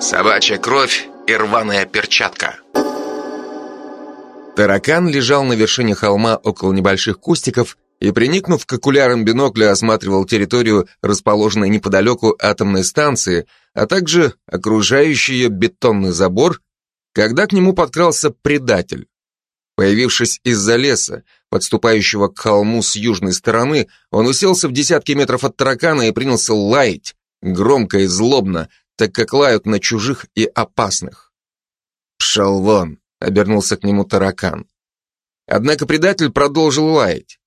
Собачья кровь и рваная перчатка. Таракан лежал на вершине холма около небольших кустиков и, приникнув к окулярам бинокля, осматривал территорию, расположенной неподалеку атомной станции, а также окружающий ее бетонный забор, когда к нему подкрался предатель. Появившись из-за леса, подступающего к холму с южной стороны, он уселся в десятки метров от таракана и принялся лаять, громко и злобно, так как лают на чужих и опасных. «Пшел вон!» — обернулся к нему таракан. Однако предатель продолжил лаять.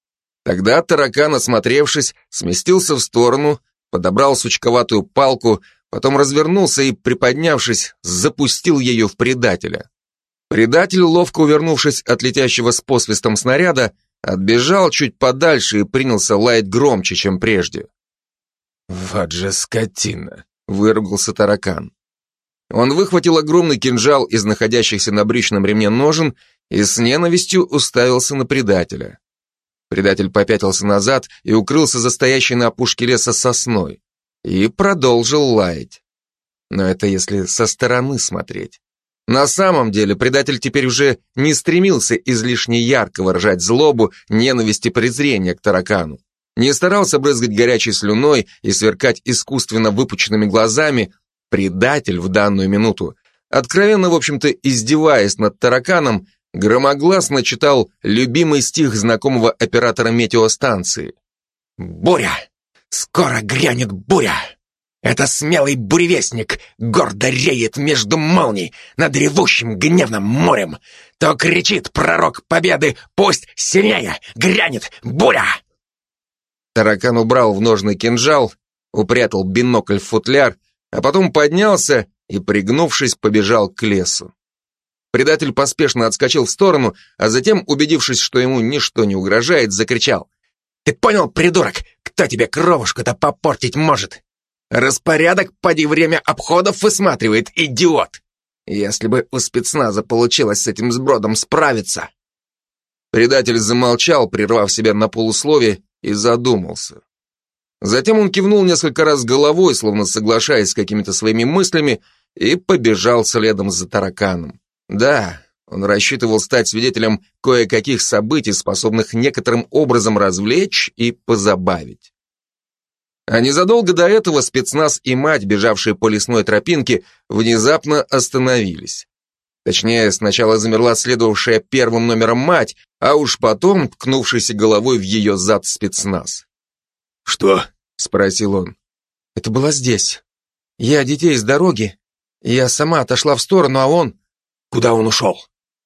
Тогда таракан, осмотревшись, сместился в сторону, подобрал сучковатую палку, потом развернулся и, приподнявшись, запустил ее в предателя. Предатель, ловко увернувшись от летящего с посвистом снаряда, отбежал чуть подальше и принялся лаять громче, чем прежде. «Вот же скотина!» Выругался таракан. Он выхватил огромный кинжал из находящихся на брючном ремне ножен и с ненавистью уставился на предателя. Предатель попятился назад и укрылся за стоящей на опушке леса сосной. И продолжил лаять. Но это если со стороны смотреть. На самом деле предатель теперь уже не стремился излишне ярко выражать злобу, ненависть и презрение к таракану не старался брызгать горячей слюной и сверкать искусственно выпученными глазами, предатель в данную минуту, откровенно, в общем-то, издеваясь над тараканом, громогласно читал любимый стих знакомого оператора метеостанции. «Буря! Скоро грянет буря! Это смелый буревестник гордо реет между молний над ревущим гневным морем. То кричит пророк победы, пусть сильнее грянет буря!» Таракан убрал в ножный кинжал, упрятал бинокль в футляр, а потом поднялся и, пригнувшись, побежал к лесу. Предатель поспешно отскочил в сторону, а затем, убедившись, что ему ничто не угрожает, закричал. «Ты понял, придурок, кто тебе кровушку-то попортить может? Распорядок, поди время обходов высматривает, идиот! Если бы у спецназа получилось с этим сбродом справиться!» Предатель замолчал, прервав себя на полусловие, и задумался. Затем он кивнул несколько раз головой, словно соглашаясь с какими-то своими мыслями, и побежал следом за тараканом. Да, он рассчитывал стать свидетелем кое-каких событий, способных некоторым образом развлечь и позабавить. А незадолго до этого спецназ и мать, бежавшие по лесной тропинке, внезапно остановились. Точнее, сначала замерла следовавшая первым номером мать, а уж потом ткнувшийся головой в ее зад спецназ. «Что?» — спросил он. «Это было здесь. Я детей с дороги. Я сама отошла в сторону, а он...» «Куда он ушел?»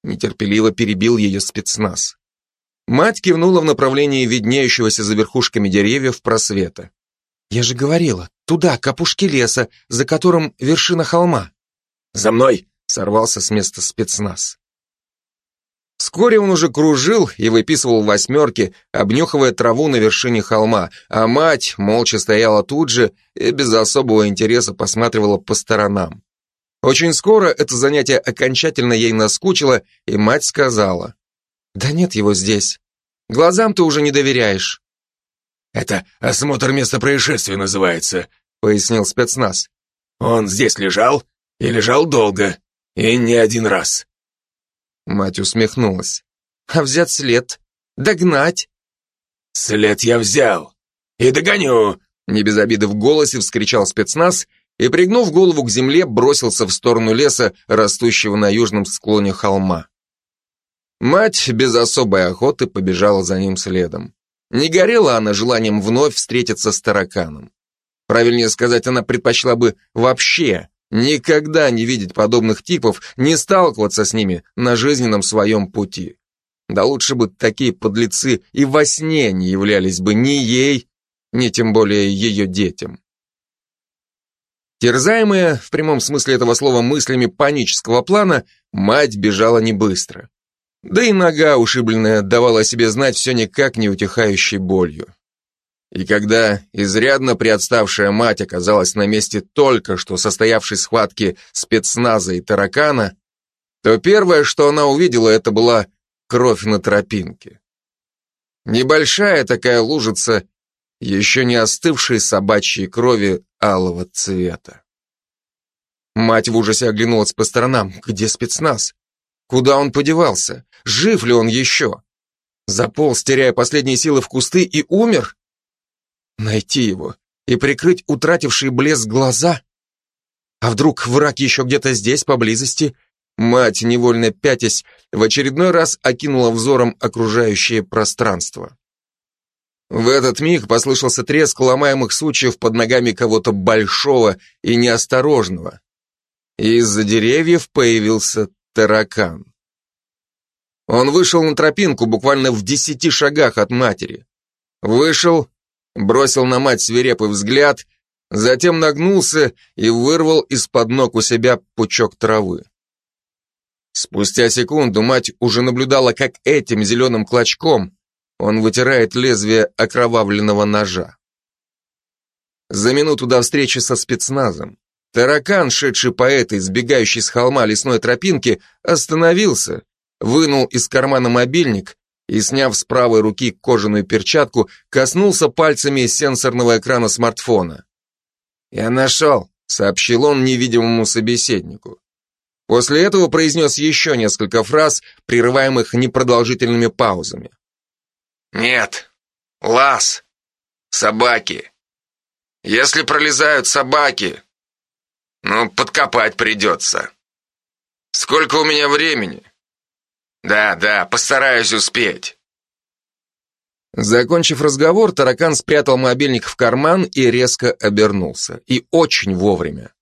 Нетерпеливо перебил ее спецназ. Мать кивнула в направлении виднеющегося за верхушками деревьев просвета. «Я же говорила, туда, к опушке леса, за которым вершина холма». «За мной!» Сорвался с места спецназ. Вскоре он уже кружил и выписывал восьмерки, обнюхивая траву на вершине холма, а мать молча стояла тут же и без особого интереса посматривала по сторонам. Очень скоро это занятие окончательно ей наскучило, и мать сказала, «Да нет его здесь. Глазам ты уже не доверяешь». «Это осмотр места происшествия называется», — пояснил спецназ. «Он здесь лежал и лежал долго. И не один раз. Мать усмехнулась. А взять след? Догнать? След я взял. И догоню. Не без обиды в голосе вскричал спецназ и, пригнув голову к земле, бросился в сторону леса, растущего на южном склоне холма. Мать без особой охоты побежала за ним следом. Не горела она желанием вновь встретиться с тараканом. Правильнее сказать, она предпочла бы вообще Никогда не видеть подобных типов, не сталкиваться с ними на жизненном своем пути. Да лучше бы такие подлецы и во сне не являлись бы ни ей, ни тем более ее детям. Терзаемая, в прямом смысле этого слова, мыслями панического плана, мать бежала не быстро. Да и нога, ушибленная, давала о себе знать все никак не утихающей болью. И когда изрядно приотставшая мать оказалась на месте только что состоявшей схватки спецназа и таракана, то первое, что она увидела, это была кровь на тропинке. Небольшая такая лужица еще не остывшей собачьей крови алого цвета. Мать в ужасе оглянулась по сторонам. Где спецназ? Куда он подевался? Жив ли он еще? Заполз, теряя последние силы в кусты, и умер? Найти его и прикрыть утратившие блеск глаза? А вдруг враг еще где-то здесь, поблизости? Мать, невольно пятясь, в очередной раз окинула взором окружающее пространство. В этот миг послышался треск ломаемых сучьев под ногами кого-то большого и неосторожного. Из-за деревьев появился таракан. Он вышел на тропинку буквально в десяти шагах от матери. Вышел, бросил на мать свирепый взгляд, затем нагнулся и вырвал из-под ног у себя пучок травы. Спустя секунду мать уже наблюдала, как этим зеленым клочком он вытирает лезвие окровавленного ножа. За минуту до встречи со спецназом таракан, шедший по этой, сбегающей с холма лесной тропинки, остановился, вынул из кармана мобильник и, сняв с правой руки кожаную перчатку, коснулся пальцами сенсорного экрана смартфона. «Я нашел», — сообщил он невидимому собеседнику. После этого произнес еще несколько фраз, прерываемых непродолжительными паузами. «Нет, лаз, собаки. Если пролезают собаки, ну, подкопать придется. Сколько у меня времени? Да, да, постараюсь успеть». Закончив разговор, таракан спрятал мобильник в карман и резко обернулся. И очень вовремя.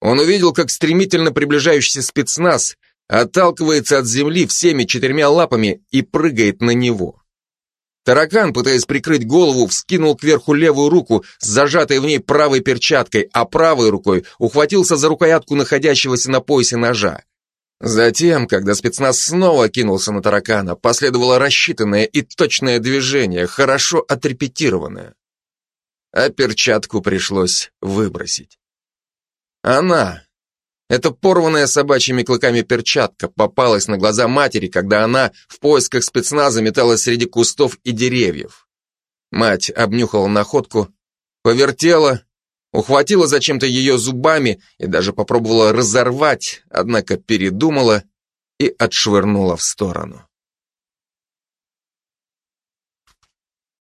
Он увидел, как стремительно приближающийся спецназ отталкивается от земли всеми четырьмя лапами и прыгает на него. Таракан, пытаясь прикрыть голову, вскинул кверху левую руку с зажатой в ней правой перчаткой, а правой рукой ухватился за рукоятку находящегося на поясе ножа. Затем, когда спецназ снова кинулся на таракана, последовало рассчитанное и точное движение, хорошо отрепетированное. А перчатку пришлось выбросить. Она, эта порванная собачьими клыками перчатка, попалась на глаза матери, когда она в поисках спецназа металась среди кустов и деревьев. Мать обнюхала находку, повертела, ухватила зачем-то ее зубами и даже попробовала разорвать, однако передумала и отшвырнула в сторону.